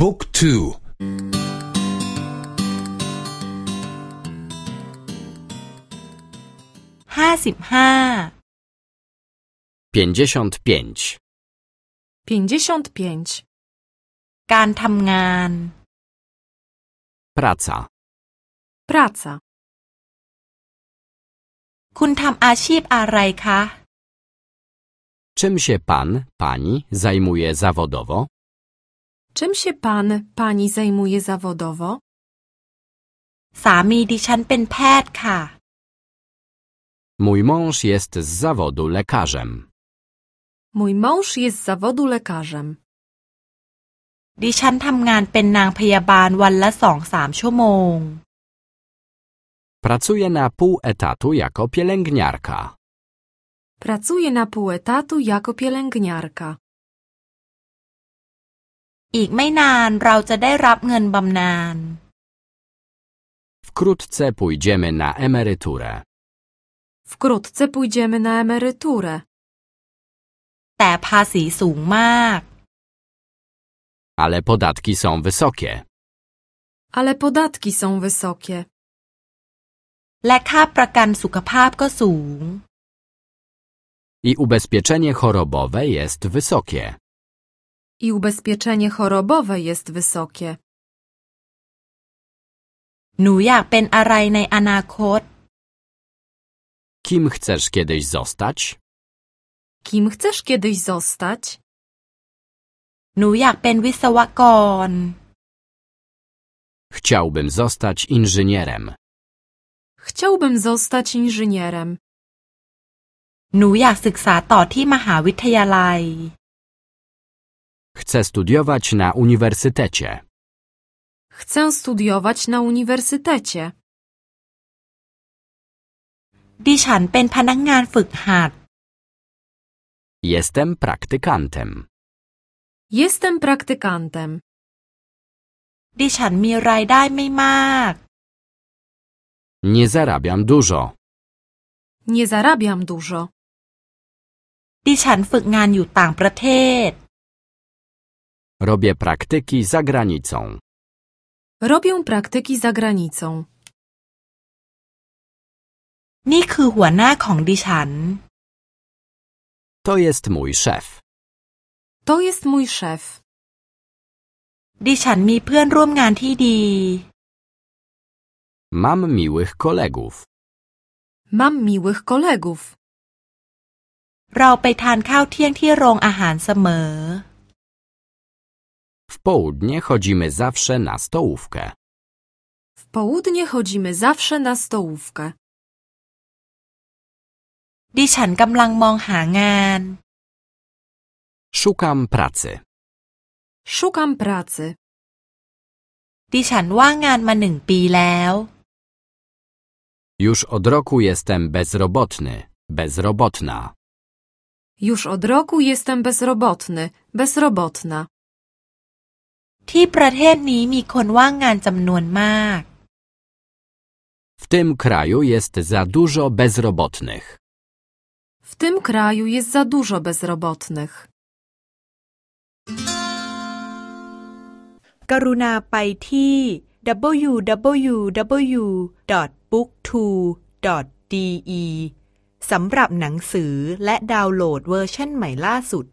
บุ๊กทูห้าสิบห้า pięćdziesiąt pięć, 55. การทำงาน praca, Praca. คุณทำอาชีพอะไรคะ czym się pan, pani zajmuje zawodowo? Czym się pan, pani zajmuje zawodowo? สามีดิฉันเป็นแพทย์ค่ะ Mój mąż jest z zawodu lekarzem. Mój mąż jest z zawodu lekarzem. ดิฉันทำงานเป็นนางพยาบาลวันละสองสามชั่วโมง Pracuję na pół etatu jako pielęgniarka. Pracuję na pół etatu jako pielęgniarka. อีกไม่นานเราจะได้รับเงินบำนาญ Wkrótce pójdziemy na emeryturę. Wkrótce pójdziemy na emeryturę. แต่ภาษีสูงมาก Ale podatki są wysokie. Ale podatki są wysokie. และค่าประกันสุขภาพก็สูง I ubezpieczenie chorobowe jest wysokie. I ubezpieczenie chorobowe jest wysokie. หนูอยากเป็นอะไรในอนาคต Kim chcesz kiedyś zostać? Kim chcesz kiedyś zostać? หนูอยากเป็นวิศวกร Chciałbym zostać inżynierem. Chciałbym zostać inżynierem. หนูอยากศึกษาต่อที่มหาวิทยาลัย Chcę studiować na uniwersytecie. Chcę studiować na uniwersytecie. ดิฉันเป็นพนักงานฝึกหัด Jestem praktykantem. Jestem praktykantem. ดิฉันมีรายได้ไม่มาก Nie zarabiam dużo. Nie zarabiam dużo. ดิฉันฝึกงานอยู่ต่างประเทศ Robię praktyki za granicą. Robię praktyki za granicą. นี่คือหัวหน้าของดิฉัน To jest mój szef. To jest mój szef. ดิฉันมีเพื่อนร่วมงานที่ดี Mam miłych kolegów. Mam miłych kolegów. เราไปทานข้าวเที่ยงที่โรงอาหารเสมอ W południe chodzimy zawsze na stołówkę. W południe chodzimy zawsze na stołówkę. ดิฉันกำลังมองหางาน Szukam pracy. Szukam pracy. ดิฉันว่างงานมาหนึ่งปีแล้ว Już od roku jestem bezrobotny. Bezrobotna. Już od roku jestem bezrobotny, bezrobotna. ที่ประเทศนี้มีคนว่างงานจำนวนมาก W tym kraju jest za dużo bezrobotnych. W tym kraju jest za dużo bezrobotnych. กรุณาไปที่ www.booktwo.de สำหรับหนังสือและดาวน์โหลดเวอร์ชันใหม่ล่าสุด